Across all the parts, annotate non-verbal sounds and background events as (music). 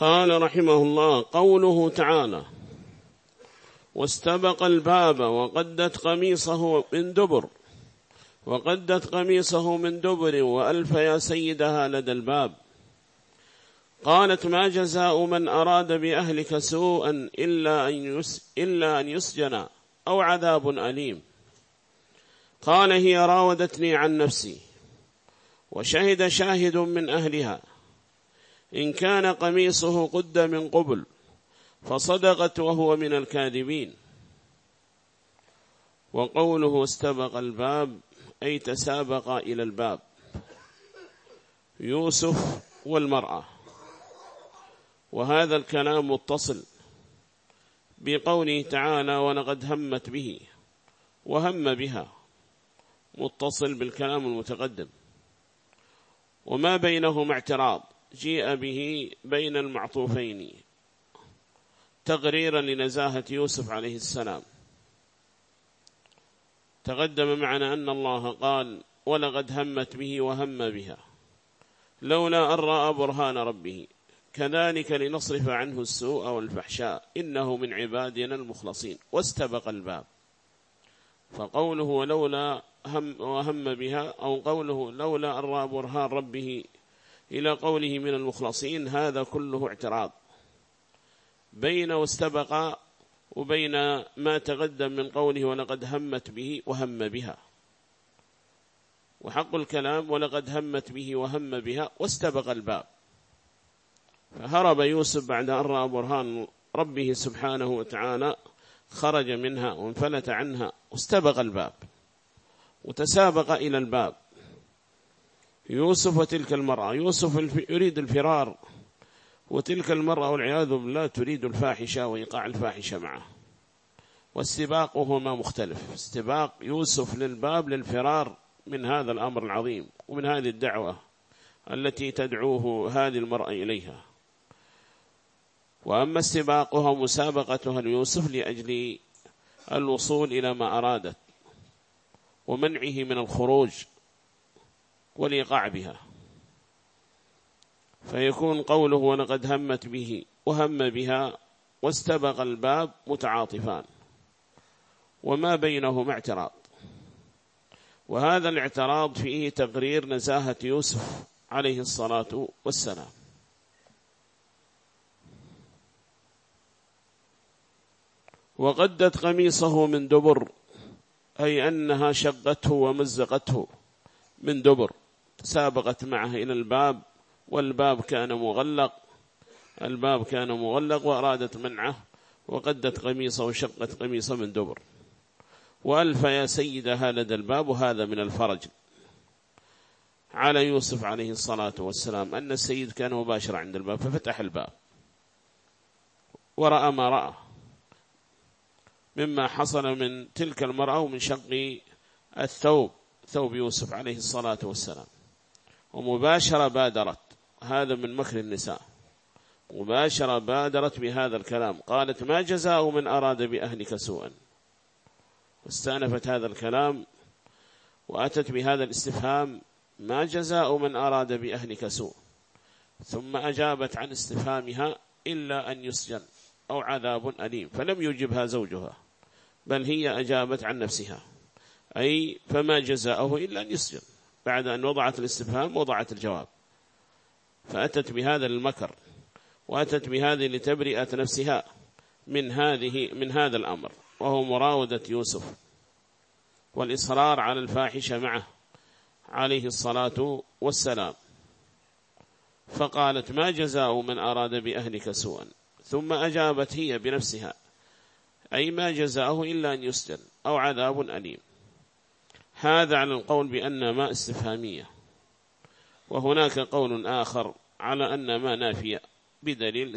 قال رحمه الله قوله تعالى واستبق الباب وقدت قميصه من دبر وقدت قميصه من دبر وألف يا سيدها لدى الباب. قالت ما جزاء من أراد بأهلك سوءا إلا أن, يس إلا أن يسجن أو عذاب أليم. قال هي راودتني عن نفسي وشهد شاهد من أهلها إن كان قميصه قد من قبل فصدقت وهو من الكاذبين. وقوله استبق الباب أي تسابق إلى الباب. يوسف والمرأة. وهذا الكلام متصل بقوله تعالى ولقد همت به. وهم بها. متصل بالكلام المتقدم. وما بينهما اعتراض. جيء به بين المعطوفين تقريرا لنزاهة يوسف عليه السلام. تقدم معنا أن الله قال ولقد همت به وهم بها لولا أن رأى برهان ربه. كذلك لنصرف عنه السوء والفحشاء إنه من عبادنا المخلصين. واستبق الباب. فقوله ولولا هم وهم بها أو قوله لولا أن رأى برهان ربه إلى قوله من المخلصين هذا كله اعتراض. بين واستبق وبين ما تقدم من قوله ولقد همت به وهم بها. وحق الكلام ولقد همت به وهم بها واستبق الباب. فهرب يوسف بعد أن رأى برهان ربه سبحانه وتعالى خرج منها وانفلت عنها واستبق الباب. وتسابق إلى الباب. يوسف وتلك المرأة. يوسف يريد الفرار وتلك المرأة والعياذ بالله تريد الفاحشة وإيقاع الفاحشة معه. والسباق هما مختلف. استباق يوسف للباب للفرار من هذا الأمر العظيم ومن هذه الدعوة التي تدعوه هذه المرأة إليها. وأما استباقها مسابقتها ليوسف لأجل الوصول إلى ما أرادت ومنعه من الخروج والإيقاع بها. فيكون قوله ولقد همت به وهم بها واستبق الباب متعاطفان. وما بينهما اعتراض. وهذا الاعتراض فيه تقرير نزاهة يوسف عليه الصلاة والسلام. وقدت قميصه من دبر أي أنها شقته ومزقته من دبر. تسابقت معه إلى الباب والباب كان مغلق. الباب كان مغلق وأرادت منعه وقدت قميصه وشقت قميصه من دبر. وألف يا سيدها لدى الباب وهذا من الفرج. على يوسف عليه الصلاة والسلام أن السيد كان مباشرة عند الباب ففتح الباب. ورأى ما رأى. مما حصل من تلك المرأة ومن شق الثوب ثوب يوسف عليه الصلاة والسلام. ومباشرة بادرت. هذا من مكر النساء. مباشرة بادرت بهذا الكلام. قالت ما جزاء من أراد بأهلك سوءا. واستأنفت هذا الكلام وأتت بهذا الاستفهام. ما جزاء من أراد بأهلك سوء. ثم أجابت عن استفهامها إلا أن يسجن أو عذاب أليم. فلم يجبها زوجها بل هي أجابت عن نفسها. أي فما جزاؤه إلا أن يسجن. بعد أن وضعت الاستفهام وضعت الجواب. فأتت بهذا المكر وأتت بهذه لتبرئة نفسها من هذه من هذا الأمر وهو مراودة يوسف والإصرار على الفاحشة معه عليه الصلاة والسلام. فقالت ما جزاء من أراد بأهلك سوءا؟ ثم أجابت هي بنفسها أي ما جزاءه إلا أن يسجن أو عذاب أليم. هذا على القول بأن ما استفهامية. وهناك قول آخر على أن ما نافية بدليل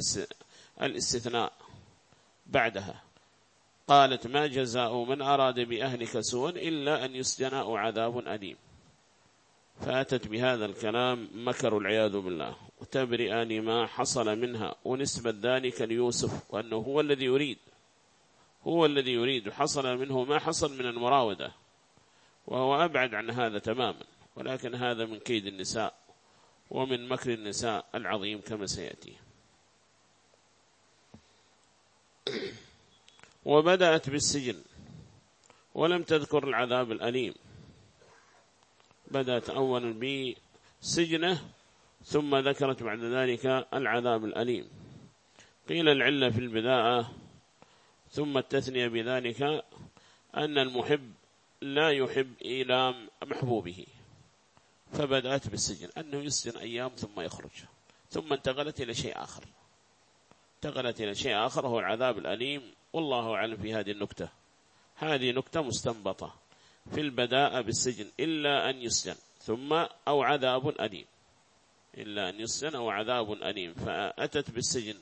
الاستثناء بعدها. قالت ما جزاء من أراد بأهلك سوءا إلا أن يسجن أو عذاب أليم. فأتت بهذا الكلام مكر العياذ بالله. وتبرئ لما حصل منها. ونسبة ذلك ليوسف وأنه هو الذي يريد. هو الذي يريد حصل منه ما حصل من المراودة. وهو أبعد عن هذا تماما ولكن هذا من كيد النساء ومن مكر النساء العظيم كما سيأتي. وبدأت بالسجن ولم تذكر العذاب الأليم. بدأت أولا بسجنه ثم ذكرت بعد ذلك العذاب الأليم. قيل العلة في البداءة ثم التثنية بذلك أن المحب لا يحب إيلام محبوبه فبدأت بالسجن. أنه يسجن أيام ثم يخرج ثم انتقلت إلى شيء آخر. انتقلت إلى شيء آخر هو العذاب الأليم. والله أعلم في هذه النكتة. هذه نكتة مستنبطة في البداء بالسجن إلا أن يسجن ثم أو عذاب أليم. إلا أن يسجن أو عذاب أليم. فأتت بالسجن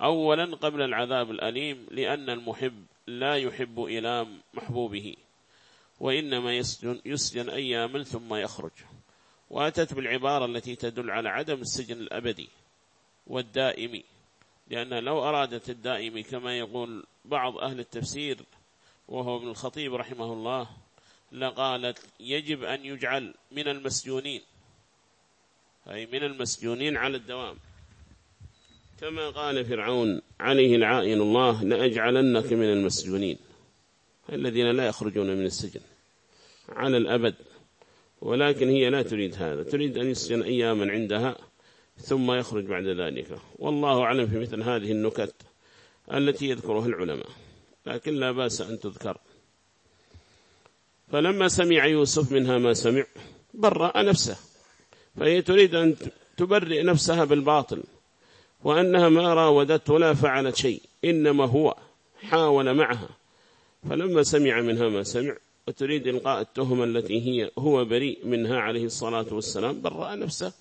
أولا قبل العذاب الأليم لأن المحب لا يحب إلام محبوبه. وإنما يسجن, يسجن أياما ثم يخرج. وأتت بالعبارة التي تدل على عدم السجن الأبدي والدائمي. لأن لو أرادت الدائمي كما يقول بعض أهل التفسير وهو ابن الخطيب رحمه الله لقالت يجب أن يجعل من المسجونين أي من المسجونين على الدوام. كما قال فرعون عليه العائن الله لأجعلنك من المسجونين. الذين لا يخرجون من السجن على الأبد. ولكن هي لا تريد هذا تريد أن يسجن أياما عندها ثم يخرج بعد ذلك. والله أعلم في مثل هذه النكت التي يذكرها العلماء لكن لا بأس أن تذكر. فلما سمع يوسف منها ما سمع برأ نفسه فهي تريد أن تبرئ نفسها بالباطل وأنها ما راودت ولا فعلت شيء إنما هو حاول معها. فلما سمع منها ما سمع وتريد إلقاء التهمة التي هي هو بريء منها عليه الصلاة والسلام برأ نفسه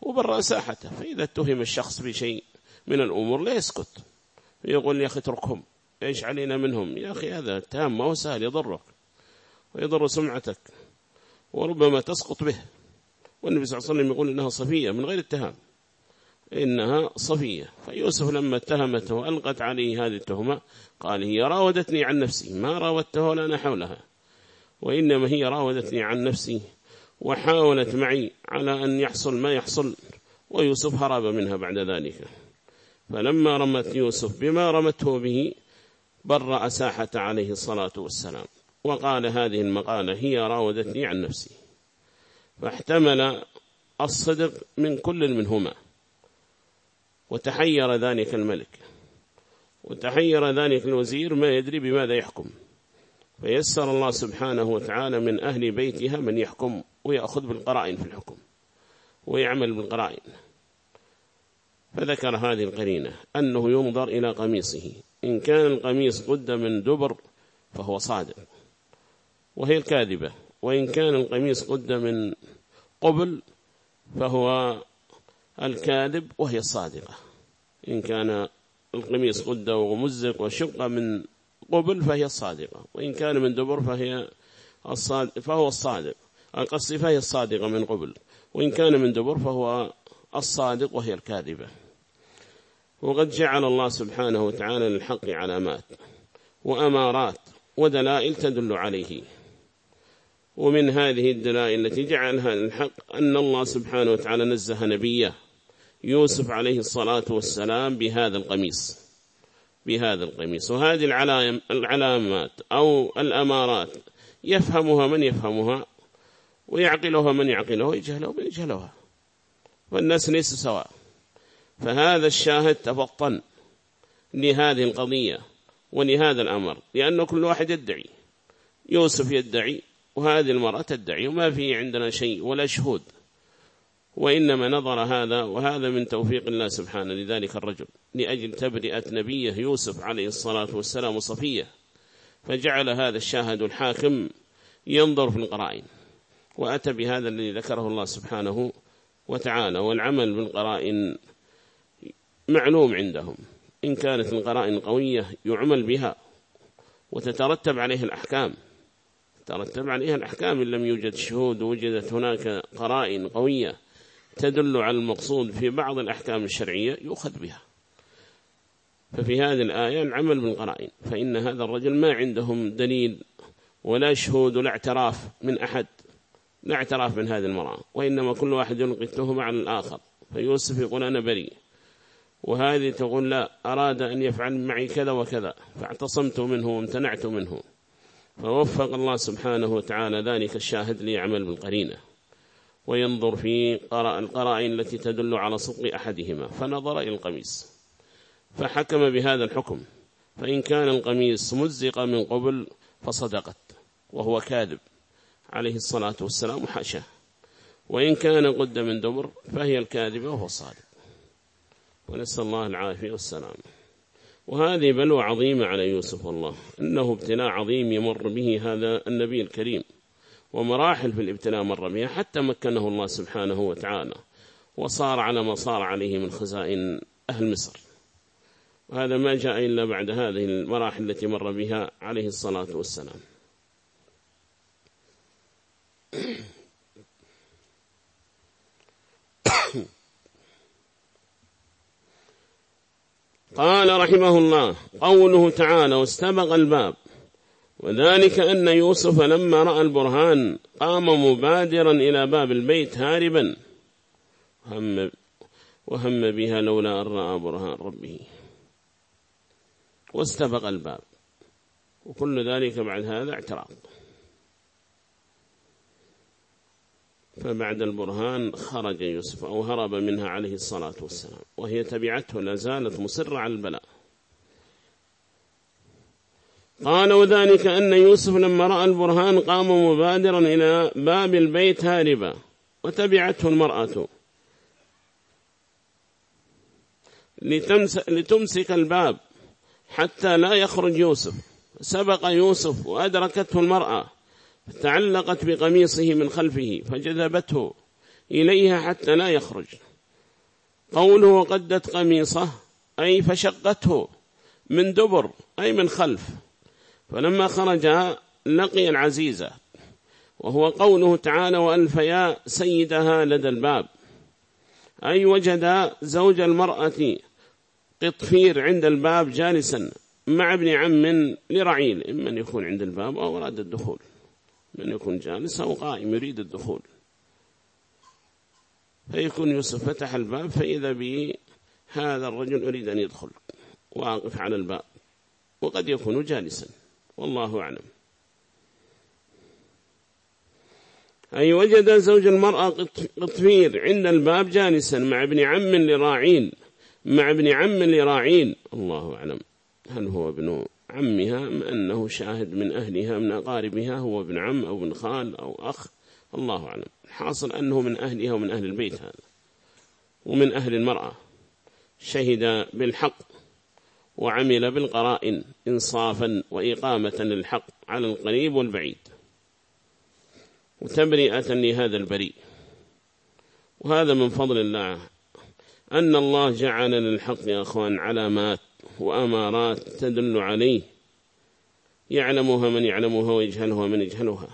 وبرأ ساحته. فإذا اتهم الشخص بشيء من الأمور لا يسكت. يقول يا أخي اتركهم إيش علينا منهم؟ يا أخي هذا اتهام ما هو سهل يضرك ويضر سمعتك وربما تسقط به. والنبي صلى الله عليه وسلم يقول إنها صفية من غير اتهام. إنها صفية. فيوسف لما اتهمته وألقت عليه هذه التهمة قال هي راودتني عن نفسي. ما راودته ولا حولها وإنما هي راودتني عن نفسي وحاولت معي على أن يحصل ما يحصل ويوسف هرب منها بعد ذلك. فلما رمت يوسف بما رمته به برأ ساحة عليه الصلاة والسلام. وقال هذه المقالة هي راودتني عن نفسي. فاحتمل الصدق من كل منهما. وتحير ذلك الملك. وتحير ذلك الوزير ما يدري بماذا يحكم. فيسر الله سبحانه وتعالى من أهل بيتها من يحكم ويأخذ بالقرائن في الحكم ويعمل بالقرائن. فذكر هذه القرينة أنه ينظر إلى قميصه. إن كان القميص قد من دبر فهو صادق. وهي الكاذبة. وإن كان القميص قد من قبل فهو الكاذب وهي الصادقة. إن كان القميص قد ومزق وشق من قبل فهي الصادقة وإن كان من دبر فهي الصادق فهو الصادق. القصد فهي الصادقة من قبل وإن كان من دبر فهو الصادق وهي الكاذبة. وقد جعل الله سبحانه وتعالى للحق علامات وأمارات ودلائل تدل عليه. ومن هذه الدلائل التي جعلها للحق أن الله سبحانه وتعالى نزه نبيه يوسف عليه الصلاة والسلام بهذا القميص بهذا القميص. وهذه العلامات أو الأمارات يفهمها من يفهمها ويعقلها من يعقلها ويجهلها من يجهلها. والناس ليس سواء. فهذا الشاهد تفطن لهذه القضية ولهذا الأمر لأنه كل واحد يدعي. يوسف يدعي وهذه المرأة تدعي وما في عندنا شيء ولا شهود. وإنما نظر هذا وهذا من توفيق الله سبحانه. لذلك الرجل لأجل تبرئة نبيه يوسف عليه الصلاة والسلام صفية فجعل هذا الشاهد الحاكم ينظر في القرائن. وأتى بهذا الذي ذكره الله سبحانه وتعالى والعمل بالقرائن معلوم عندهم. إن كانت القرائن قوية يعمل بها وتترتب عليه الأحكام. ترتب عليها الأحكام إن لم يوجد شهود وجدت هناك قرائن قوية تدل على المقصود في بعض الأحكام الشرعية يؤخذ بها. ففي هذه الآية العمل بالقرائن فإن هذا الرجل ما عندهم دليل ولا شهود ولا اعتراف من أحد لا اعتراف من هذه المرأة وإنما كل واحد يلقي التهمة على الآخر فيوسف يقول أنا بريء. وهذه تقول لا أراد أن يفعل معي كذا وكذا فاعتصمت منه وامتنعت منه. فوفق الله سبحانه وتعالى ذلك الشاهد ليعمل بالقرينة. وينظر في القرائن التي تدل على صدق أحدهما. فنظر إلى القميص فحكم بهذا الحكم فإن كان القميص مزق من قبل فصدقت وهو كاذب عليه الصلاة والسلام حاشاه. وإن كان قد من دبر فهي الكاذبة وهو الصادق ونسأل الله العافية والسلام. وهذه بلوى عظيمة على يوسف والله إنه ابتلاء عظيم يمر به هذا النبي الكريم. ومراحل في الابتلاء مر بها حتى مكنه الله سبحانه وتعالى وصار على ما صار عليه من خزائن أهل مصر. وهذا ما جاء إلا بعد هذه المراحل التي مر بها عليه الصلاة والسلام. قال رحمه الله قوله تعالى واستبق الباب. وذلك أن يوسف لما رأى البرهان قام مبادرا إلى باب البيت هاربا. وهم, وهم بها لولا أن رأى برهان ربه. واستبق الباب. وكل ذلك بعد هذا اعتراض. فبعد البرهان خرج يوسف أو هرب منها عليه الصلاة والسلام. وهي تبعته لازالت مصرة على البلاء. قال وذلك أن يوسف لما رأى البرهان قام مبادرا إلى باب البيت هاربا وتبعته المرأة. لتمسك الباب حتى لا يخرج يوسف. سبق يوسف وأدركته المرأة تعلقت بقميصه من خلفه فجذبته إليها حتى لا يخرج. قوله وقدت قميصه أي فشقته من دبر أي من خلف. فلما خرج لقي العزيزة وهو قوله تعالى وألف يا سيدها لدى الباب أي وجد زوج المرأة قطفير عند الباب جالسا مع ابن عم لرعيل إما أن يكون عند الباب أو أراد الدخول. من يكون جالس أو قائم يريد الدخول. فيكون يوسف فتح الباب فإذا به هذا الرجل يريد أن يدخل واقف على الباب وقد يكون جالسا. والله أعلم. أي وجد زوج المرأة قطفير عند الباب جالسا مع ابن عم لراعين مع ابن عم لراعين. الله أعلم. هل هو ابن عمها أنه شاهد من أهلها من أقاربها هو ابن عم أو ابن خال أو أخ؟ الله أعلم. حاصل أنه من أهلها ومن أهل البيت هذا ومن أهل المرأة. شهد بالحق. وعمل بالقرائن إنصافا وإقامة للحق على القريب والبعيد وتبرئة لهذا البريء. وهذا من فضل الله أن الله جعل للحق يا أخوان علامات وأمارات تدل عليه. يعلمها من يعلمها ويجهلها من يجهلها.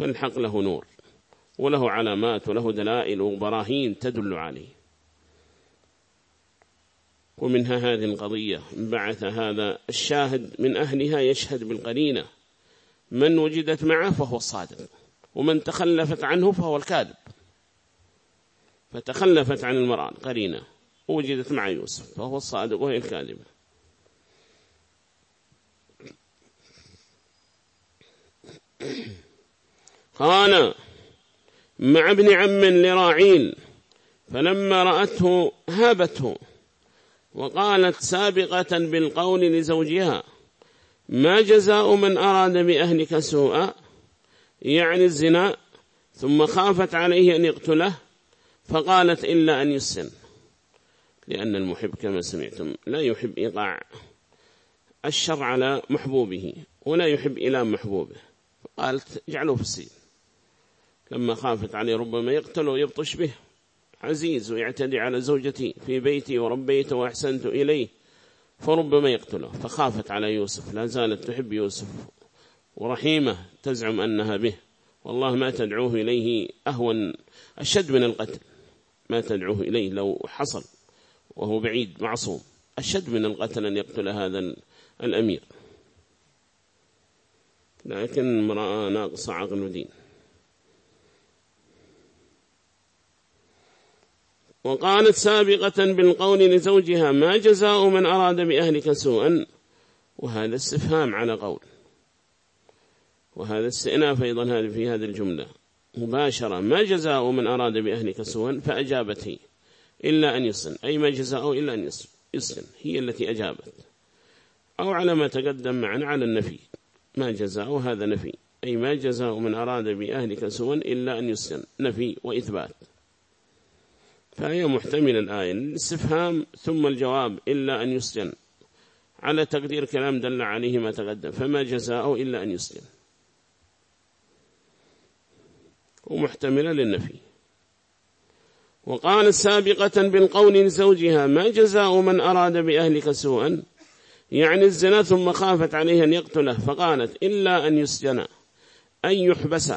فالحق له نور وله علامات وله دلائل وبراهين تدل عليه. ومنها هذه القضية بعث هذا الشاهد من أهلها يشهد بالقرينة. من وجدت معه فهو الصادق ومن تخلفت عنه فهو الكاذب. فتخلفت عن المرأة قرينة وجدت مع يوسف فهو الصادق وهي الكاذبة. قال مع ابن عم لراعيل فلما رأته هابته. وقالت سابقة بالقول لزوجها ما جزاء من أراد بأهلك سوءا يعني الزنا ثم خافت عليه أن يقتله فقالت إلا أن يسن. لأن المحب كما سمعتم لا يحب إيقاع الشر على محبوبه ولا يحب إلى محبوبه. قالت جعلوه في السين لما خافت عليه ربما يقتل ويبطش به. عزيز ويعتدي على زوجتي في بيتي وربيت وأحسنت إليه فربما يقتله. فخافت على يوسف لا زالت تحب يوسف ورحيمة تزعم أنها به. والله ما تدعوه إليه أهون أشد من القتل. ما تدعوه إليه لو حصل وهو بعيد معصوم. أشد من القتل أن يقتل هذا الأمير. لكن امرأة ناقصة عقل ودين. وقالت سابقة بالقول لزوجها ما جزاء من أراد بأهلك سوءا وهذا استفهام على قول. وهذا استئناف أيضا في هذه الجملة. مباشرة ما جزاء من أراد بأهلك سوءا؟ فأجابت هي إلا أن يسن. أي ما جزاء إلا أن يسن. هي التي أجابت. أو على ما تقدم معنا على النفي. ما جزاء هذا نفي. أي ما جزاء من أراد بأهلك سوءا إلا أن يسن. نفي وإثبات. فهي محتمل الآية. الاستفهام ثم الجواب إلا أن يسجن. على تقدير كلام دل عليه ما تقدم. فما جزاءه إلا أن يسجن. ومحتملة للنفي. وقال سابقة بالقول لزوجها ما جزاء من أراد بأهلك سوءا؟ يعني الزنا ثم خافت عليه أن يقتله. فقالت إلا أن يسجن أن يحبس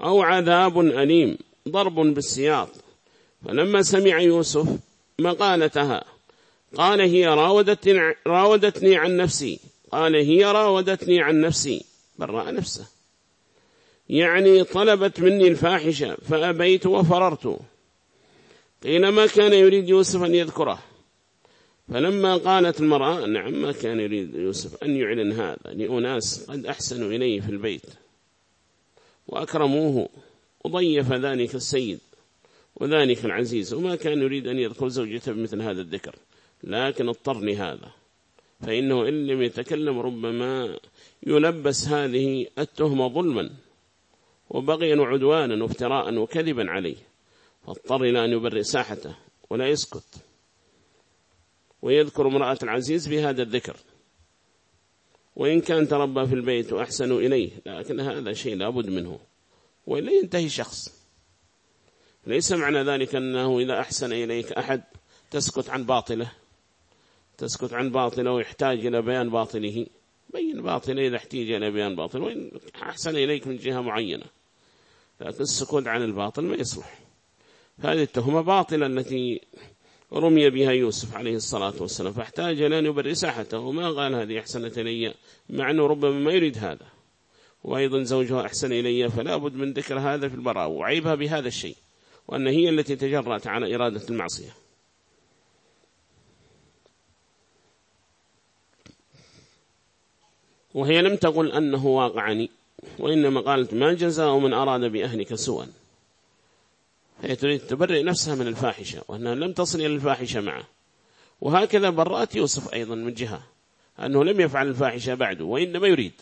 أو عذاب أليم ضرب بالسياط. فلما سمع يوسف مقالتها قال هي راودتني, راودتني عن نفسي. قال هي راودتني عن نفسي. برأ نفسه. يعني طلبت مني الفاحشة فأبيت وفررت. قيل ما كان يريد يوسف أن يذكره. فلما قالت المرأة نعم ما كان يريد يوسف أن يعلن هذا لأناس قد أحسنوا إليه في البيت. وأكرموه وضيف ذلك السيد. وذلك العزيز. وما كان يريد أن يذكر زوجته بمثل هذا الذكر. لكن اضطر لهذا فإنه إن لم يتكلم ربما يلبس هذه التهمة ظلما وبغيا وعدوانا وافتراء وكذبا عليه. فاضطر إلى أن يبرئ ساحته ولا يسكت. ويذكر امرأة العزيز بهذا الذكر. وإن كان تربى في البيت وأحسنوا إليه. لكن هذا شيء لابد منه. وإلا ينتهي شخص. ليس معنى ذلك أنه إذا أحسن إليك أحد تسكت عن باطله. تسكت عن باطله ويحتاج إلى بيان باطله بين باطله إذا احتاج إلى بيان باطل وإن أحسن إليك من جهة معينة. لكن السكوت عن الباطل ما يصلح. هذه التهمة باطلة التي رمي بها يوسف عليه الصلاة والسلام. فاحتاج إلى أن يبرئ ساحته. وما قال هذه أحسنت إلي؟ مع أنه ربما ما يريد هذا. وأيضا زوجها أحسن إلي. فلا بد من ذكر هذا في البراء وعيبها بهذا الشيء. وأن هي التي تجرأت على إرادة المعصية. وهي لم تقل أنه واقعني وإنما قالت ما جزاء من أراد بأهلك سوءا. هي تريد تبرئ نفسها من الفاحشة وأنها لم تصل إلى الفاحشة معه. وهكذا برأت يوسف أيضا من جهة أنه لم يفعل الفاحشة بعده وإنما يريد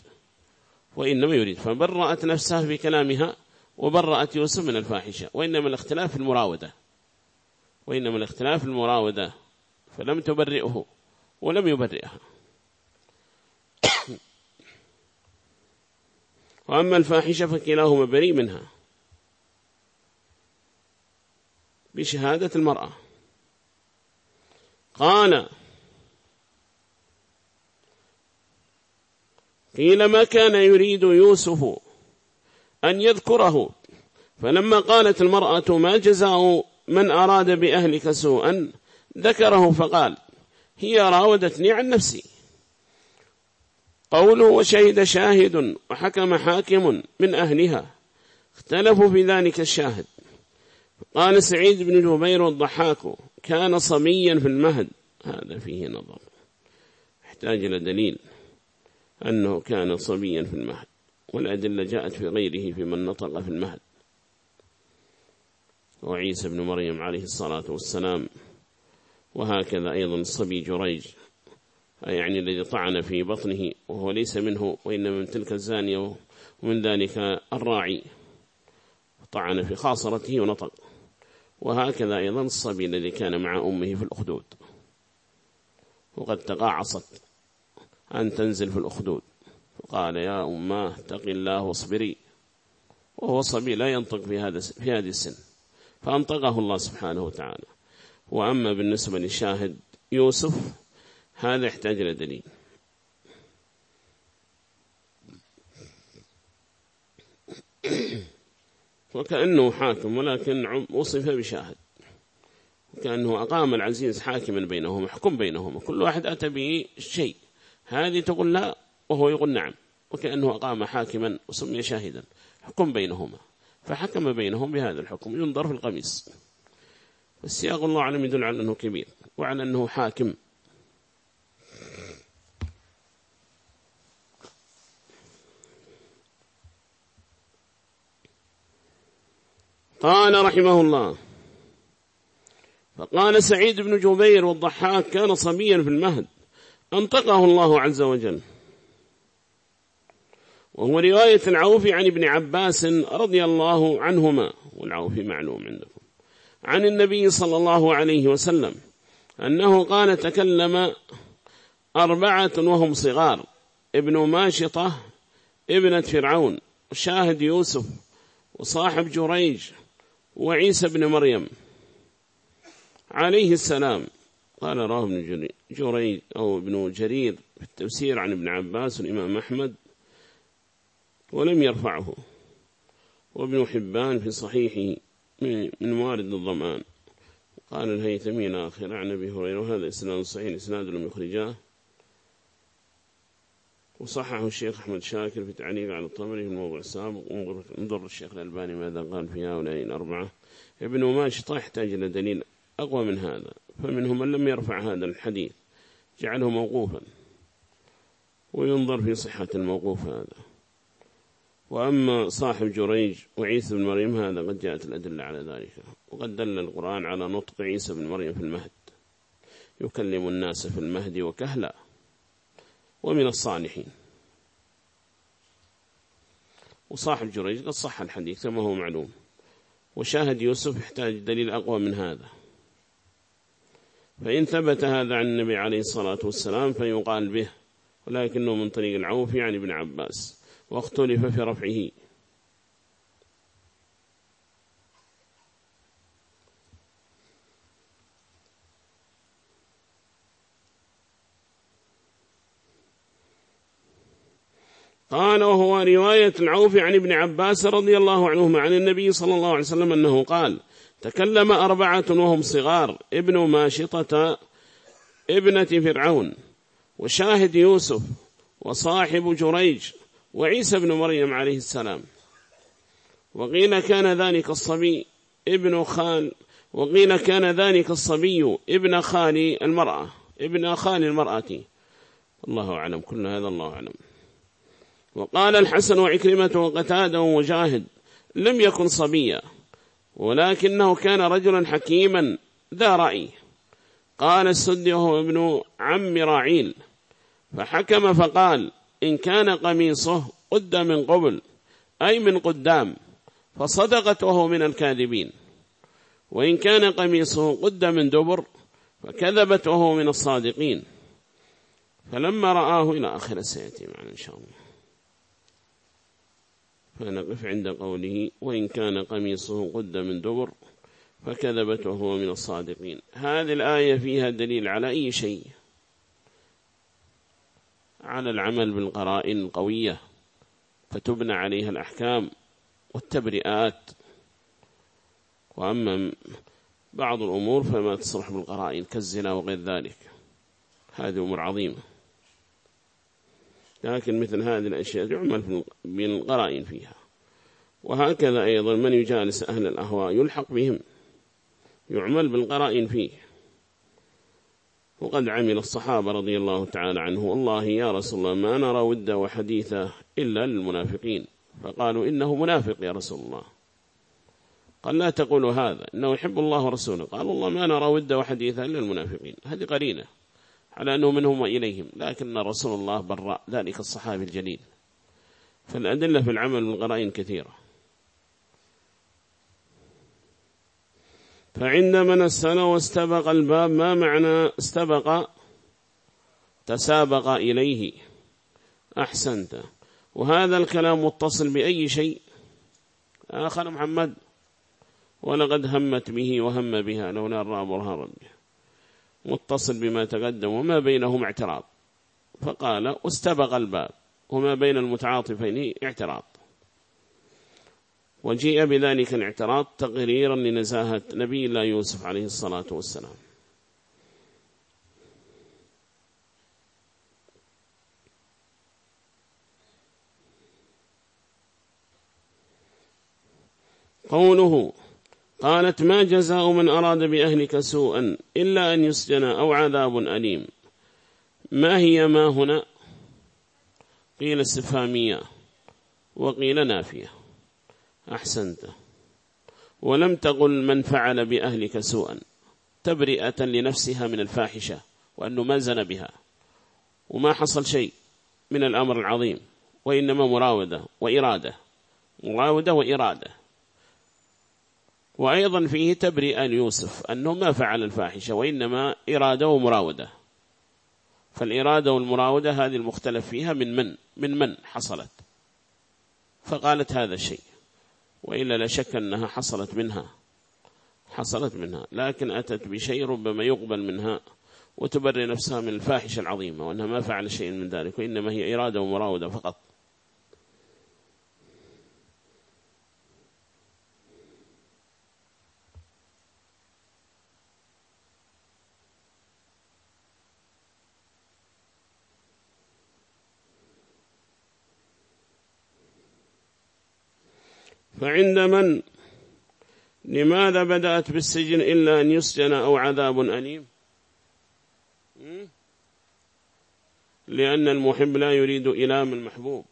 وإنما يريد. فبرأت نفسها في كلامها وبرأت يوسف من الفاحشة وإنما الاختلاف في المراودة. وإنما الاختلاف في المراودة فلم تبرئه ولم يبرئها. (coughs) وأما الفاحشة فكلاهما بريء منها. بشهادة المرأة. قال قيل ما كان يريد يوسف أن يذكره. فلما قالت المرأة ما جزاء من أراد بأهلك سوءا ذكره فقال هي راودتني عن نفسي. قوله وشهد شاهد وحكم حاكم من أهلها. اختلفوا في ذلك الشاهد. قال سعيد بن جبير والضحاك كان صبيا في المهد. هذا فيه نظر. احتاج إلى دليل أنه كان صبيا في المهد. والأدلة جاءت في غيره في من نطق في المهد. وعيسى بن مريم عليه الصلاة والسلام وهكذا أيضا الصبي جريج يعني الذي طعن في بطنه وهو ليس منه وإنما من تلك الزانية ومن ذلك الراعي. طعن في خاصرته ونطق. وهكذا أيضا الصبي الذي كان مع أمه في الأخدود. وقد تقاعصت أن تنزل في الأخدود. فقال يا أماه اتق الله واصبري. وهو صبي لا ينطق في هذا في هذه السن. فأنطقه الله سبحانه وتعالى. وأما بالنسبة للشاهد يوسف هذا يحتاج إلى دليل. وكأنه حاكم ولكن وصف بشاهد. وكأنه أقام العزيز حاكما بينهم حكم بينهم كل واحد أتى به شيء. هذه تقول لا وهو يقول نعم. وكأنه أقام حاكما وسمي شاهدا. حكم بينهما. فحكم بينهم بهذا الحكم. ينظر في القميص. السياق الله أعلم يدل على أنه كبير وعلى أنه حاكم. قال رحمه الله فقال سعيد بن جبير والضحاك كان صبيا في المهد. أنطقه الله عز وجل. وهو رواية العوفي عن ابن عباس رضي الله عنهما والعوفي معلوم عندكم. عن النبي صلى الله عليه وسلم أنه قال تكلم أربعة وهم صغار ابن ماشطة ابنة فرعون وشاهد يوسف وصاحب جريج وعيسى بن مريم. عليه السلام قال راه ابن جريج أو ابن جرير في التفسير عن ابن عباس والإمام أحمد ولم يرفعه. وابن حبان في صحيحه من موارد الضمان. قال الهيثمي آخر عن أبي هريرة وهذا إسناد صحيح إسناد لم يخرجاه. وصححه الشيخ أحمد شاكر في تعليق على الطبري في الموضوع السابق. انظر الشيخ الألباني ماذا قال في هؤلاء الأربعة. ابن ماشطة يحتاج إلى دليل أقوى من هذا. فمنهم من لم يرفع هذا الحديث جعله موقوفا. وينظر في صحة الموقوف هذا. وأما صاحب جريج وعيسى بن مريم هذا قد جاءت الأدلة على ذلك. وقد دل القرآن على نطق عيسى بن مريم في المهد. يكلم الناس في المهد وكهلا ومن الصالحين. وصاحب جريج قد صح الحديث كما هو معلوم. وشاهد يوسف يحتاج دليل أقوى من هذا. فإن ثبت هذا عن النبي عليه الصلاة والسلام فيقال به ولكنه من طريق العوف يعني ابن عباس. واختلف في رفعه. قال وهو رواية العوف عن ابن عباس رضي الله عنهما عن النبي صلى الله عليه وسلم أنه قال تكلم أربعة وهم صغار ابن ماشطة ابنة فرعون وشاهد يوسف وصاحب جريج وعيسى بن مريم عليه السلام. وقيل كان ذلك الصبي ابن خال وقيل كان ذلك الصبي ابن خال المرأة ابن خال المرأة. الله أعلم كل هذا الله أعلم. وقال الحسن وعكرمة وقتادة وجاهد لم يكن صبيا ولكنه كان رجلا حكيما ذا رأي. قال السدي وهو ابن عم راعيل فحكم فقال إن كان قميصه قد من قبل أي من قدام فصدقت وهو من الكاذبين. وإن كان قميصه قد من دبر فكذبت وهو من الصادقين. فلما رآه إلى آخر سيأتي معنا إن شاء الله. فنقف عند قوله وإن كان قميصه قد من دبر فكذبت وهو من الصادقين. هذه الآية فيها دليل على أي شيء؟ على العمل بالقرائن القوية فتبنى عليها الأحكام والتبرئات. وأما بعض الأمور فما تصرح بالقرائن كالزنا وغير ذلك. هذه أمور عظيمة. لكن مثل هذه الأشياء يعمل بالقرائن فيها. وهكذا أيضا من يجالس أهل الأهواء يلحق بهم يعمل بالقرائن فيه. وقد عمل الصحابة رضي الله تعالى عنه. والله يا رسول الله ما نرى ود وحديثة إلا للمنافقين. فقالوا إنه منافق يا رسول الله. قال لا تقولوا هذا إنه يحب الله ورسوله. قال الله ما نرى ود وحديثة إلا المنافقين هذه قرينة على أنه منهم وإليهم لكن رسول الله براء ذلك الصحابي الجليل. فالأدلة في العمل بالقرائن كثيرة. فعندما نسأل واستبق الباب ما معنى استبق؟ تسابق إليه. أحسنت. وهذا الكلام متصل بأي شيء؟ آخر محمد. ولقد همت به وهم بها لولا الرأب برهان ربه متصل بما تقدم وما بينهم اعتراض. فقال استبق الباب. وما بين المتعاطفين اعتراض. وجيء بذلك الاعتراض تقريرا لنزاهة نبي الله يوسف عليه الصلاة والسلام. قوله قالت ما جزاء من أراد بأهلك سوءا إلا أن يسجن أو عذاب أليم. ما هي ما هنا؟ قيل استفهامية. وقيل نافية. أحسنت. ولم تقل من فعل بأهلك سوءا تبرئة لنفسها من الفاحشة وأنه ما زن بها. وما حصل شيء من الأمر العظيم وإنما مراودة وإرادة مراودة وإرادة. وأيضا فيه تبرئة ليوسف أنه ما فعل الفاحشة وإنما إرادة ومراودة. فالإرادة والمراودة هذه المختلف فيها من من من من حصلت. فقالت هذا الشيء. وإلا لا شك أنها حصلت منها. حصلت منها. لكن أتت بشيء ربما يقبل منها وتبرئ نفسها من الفاحشة العظيمة وأنها ما فعل شيء من ذلك وإنما هي إرادة ومراودة فقط. فعند من؟ لماذا بدأت بالسجن إلا أن يسجن أو عذاب أليم؟ لأن المحب لا يريد إلام المحبوب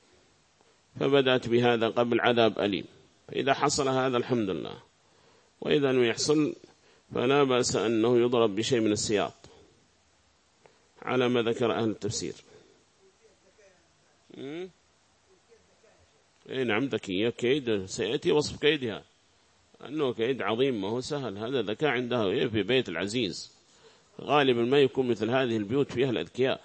فبدأت بهذا قبل عذاب أليم. فإذا حصل هذا الحمد لله. وإذا لم يحصل فلا بأس أنه يضرب بشيء من السياط. على ما ذكر أهل التفسير. اي نعم ذكية كيد سيأتي وصف كيدها. أنه كيد عظيم ما هو سهل. هذا ذكاء عندها في بيت العزيز. غالبا ما يكون مثل هذه البيوت فيها الأذكياء.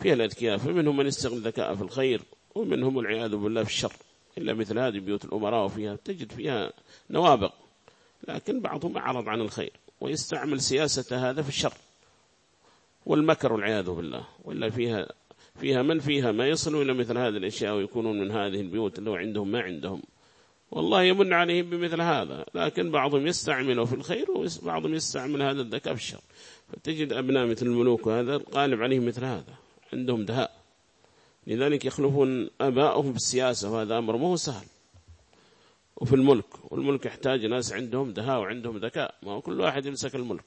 فيها الأذكياء فمنهم من يستغل ذكاء في الخير ومنهم العياذ بالله في الشر. إلا مثل هذه بيوت الأمراء وفيها تجد فيها نوابق لكن بعضهم أعرض عن الخير ويستعمل سياسة هذا في الشر. والمكر والعياذ بالله وإلا فيها فيها من فيها ما يصلوا إلى مثل هذه الأشياء ويكونون من هذه البيوت اللي عندهم ما عندهم. والله يمن عليهم بمثل هذا. لكن بعضهم يستعمله في الخير وبعضهم يستعمل هذا الذكاء في الشر. فتجد أبناء مثل الملوك وهذا قالب عليهم مثل هذا. عندهم دهاء. لذلك يخلفون أباءهم في السياسة وهذا أمر مو سهل. وفي الملك. والملك يحتاج ناس عندهم دهاء وعندهم ذكاء. ما هو كل واحد يمسك الملك.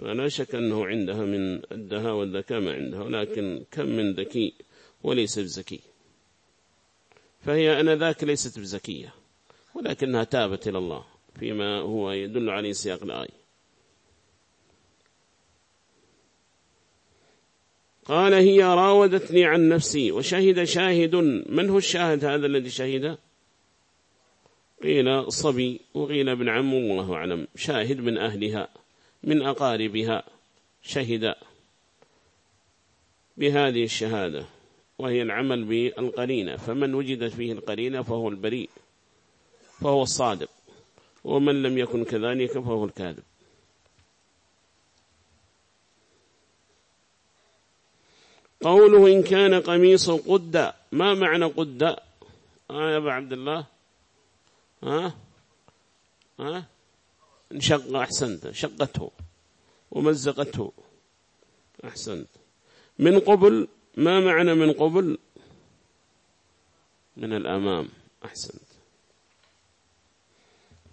فلا شك أنه عندها من الدهاء والذكاء ما عندها ولكن كم من ذكي وليس بذكي فهي أنا ذاك ليست بذكية ولكنها تابت إلى الله فيما هو يدل عليه سياق الآية. قال هي راودتني عن نفسي وشهد شاهد من هو الشاهد هذا الذي شهد؟ قيل صبي وقيل ابن عم والله أعلم شاهد من أهلها. من أقاربها شهد بهذه الشهادة وهي العمل بالقرينة. فمن وجدت فيه القرينة فهو البريء فهو الصادق ومن لم يكن كذلك فهو الكاذب. قوله إن كان قميص قد ما معنى قد؟ آه يا أبا عبد الله ها ها انشق أحسنت شقته ومزقته. أحسنت. من قبل ما معنى من قبل؟ من الأمام. أحسنت.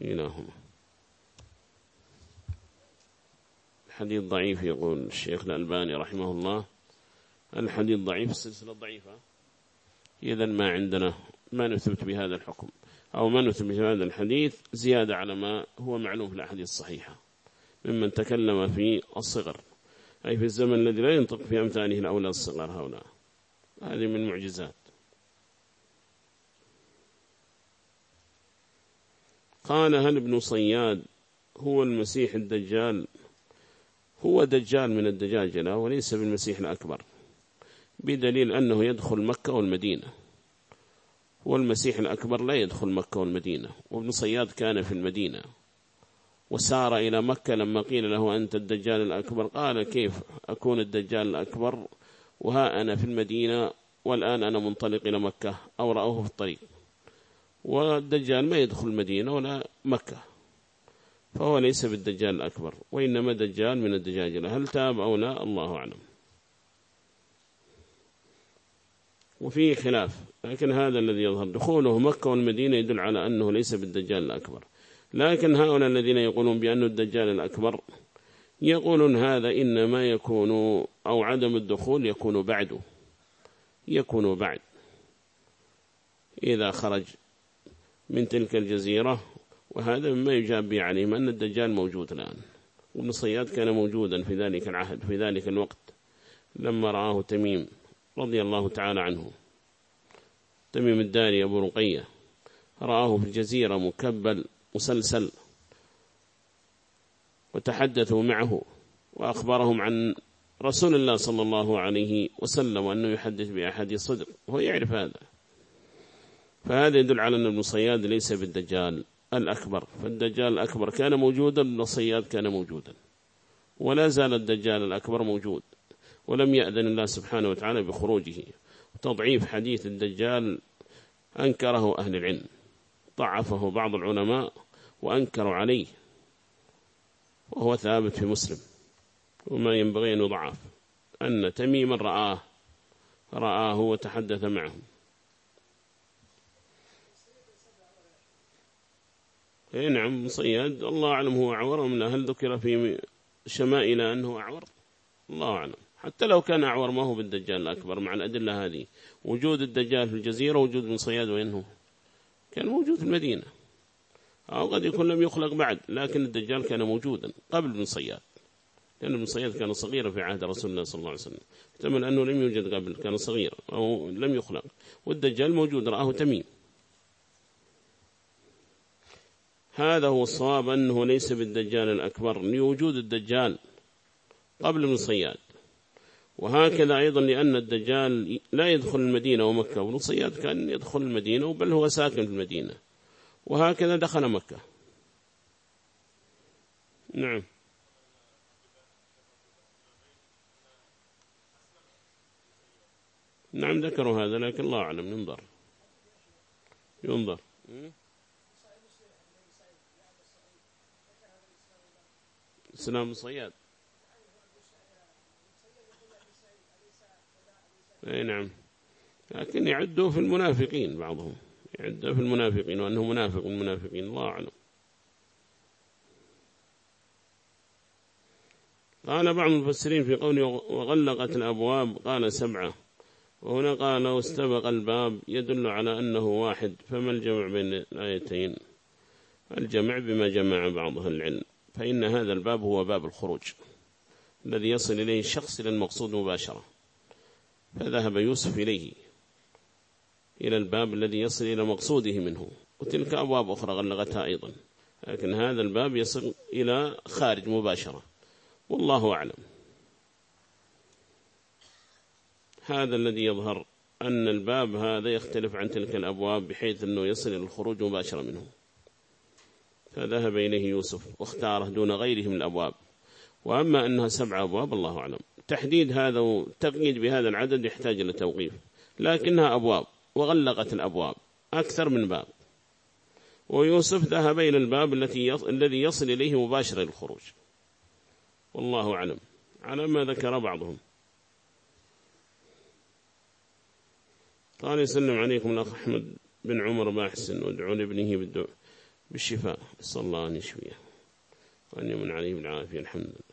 إلهما. الحديث ضعيف يقول الشيخ الألباني رحمه الله. الحديث ضعيف السلسلة ضعيفة. إذا ما عندنا ما نثبت بهذا الحكم. أو ما نثبت بهذا الحديث زيادة على ما هو معلوم في الأحاديث الصحيحة ممن تكلم في الصغر أي في الزمن الذي لا ينطق في أمثاله الأولى الصغر هؤلاء. هذه من المعجزات قال هل ابن صياد هو المسيح الدجال؟ هو دجال من الدجاجلة وليس بالمسيح الأكبر بدليل أنه يدخل مكة والمدينة. والمسيح الأكبر لا يدخل مكة والمدينة وابن صياد كان في المدينة وسار إلى مكة لما قيل له أنت الدجال الأكبر. قال كيف أكون الدجال الأكبر؟ وها أنا في المدينة والآن أنا منطلق إلى مكة أو رأوه في الطريق. والدجال ما يدخل المدينة ولا مكة فهو ليس بالدجال الأكبر وإنما دجال من الدجاجلة. هل تاب أو لا؟ الله أعلم. وفيه خلاف. لكن هذا الذي يظهر دخوله مكة والمدينة يدل على أنه ليس بالدجال الأكبر. لكن هؤلاء الذين يقولون بأن الدجال الأكبر يقولون هذا إنما يكون أو عدم الدخول يكون بعده يكون بعد. إذا خرج من تلك الجزيرة وهذا مما يجاب به عليهم أن الدجال موجود الآن. وابن صياد كان موجودا في ذلك العهد في ذلك الوقت لما رآه تميم. رضي الله تعالى عنه. تميم الداري أبو رقية. رآه في الجزيرة مكبل مسلسل. وتحدثوا معه وأخبرهم عن رسول الله صلى الله عليه وسلم وأنه يحدث بأحاديث صدق. وهو يعرف هذا. فهذا يدل على أن ابن صياد ليس بالدجال الأكبر. فالدجال الأكبر كان موجودا ابن صياد كان موجودا. ولا زال الدجال الأكبر موجود. ولم يأذن الله سبحانه وتعالى بخروجه. تضعيف حديث الدجال أنكره أهل العلم. ضعفه بعض العلماء وأنكروا عليه. وهو ثابت في مسلم. وما ينبغي أن يضعف. أن تميما رآه. رآه وتحدث معه. اي نعم صياد. الله أعلم هو أعور أم لا. هل ذكر في شمائل أنه أعور؟ الله أعلم. حتى لو كان أعور ما هو بالدجال الأكبر مع الأدلة هذه. وجود الدجال في الجزيرة وجود من صياد وينه كان موجود في المدينة. أو قد يكون لم يخلق بعد لكن الدجال كان موجودا قبل ابن صياد. لأن ابن صياد كان صغيرا في عهد رسول الله صلى الله عليه وسلم. احتمل أنه لم يوجد قبل كان صغير أو لم يخلق. والدجال موجود رآه تميم. هذا هو الصواب أنه ليس بالدجال الأكبر لوجود الدجال قبل ابن صياد. وهكذا أيضا لأن الدجال لا يدخل المدينة ومكة وابن صياد كان يدخل المدينة بل هو ساكن في المدينة وهكذا دخل مكة. نعم. نعم ذكروا هذا لكن الله أعلم ينظر. ينظر. سلام صياد. أي نعم. لكن يعدوا في المنافقين بعضهم. يعدوا في المنافقين وأنه منافق من المنافقين الله أعلم. قال بعض المفسرين في قوله وغلقت الأبواب قال سبعة. وهنا قال واستبق الباب يدل على أنه واحد فما الجمع بين الآيتين؟ الجمع بما جمع بعضها العلم. فإن هذا الباب هو باب الخروج الذي يصل إليه الشخص إلى المقصود مباشرة. فذهب يوسف إليه إلى الباب الذي يصل إلى مقصوده منه وتلك أبواب أخرى غلقتها أيضا لكن هذا الباب يصل إلى خارج مباشرة والله أعلم. هذا الذي يظهر أن الباب هذا يختلف عن تلك الأبواب بحيث أنه يصل إلى الخروج مباشرة منه. فذهب إليه يوسف واختاره دون غيره من الأبواب وأما أنها سبع أبواب الله أعلم. تحديد هذا وتقييد بهذا العدد يحتاج إلى توقيف. لكنها أبواب وغلقت الأبواب أكثر من باب. ويوسف ذهب إلى الباب التي الذي يصل إليه مباشرة للخروج والله أعلم. على ما ذكر بعضهم. قال يسلم عليكم الأخ أحمد بن عمر باحسن وادعوا لابنه بالدعاء. بالشفاء. صلى الله أن يشفيه وأن يمن عليه بالعافية. الحمد لله.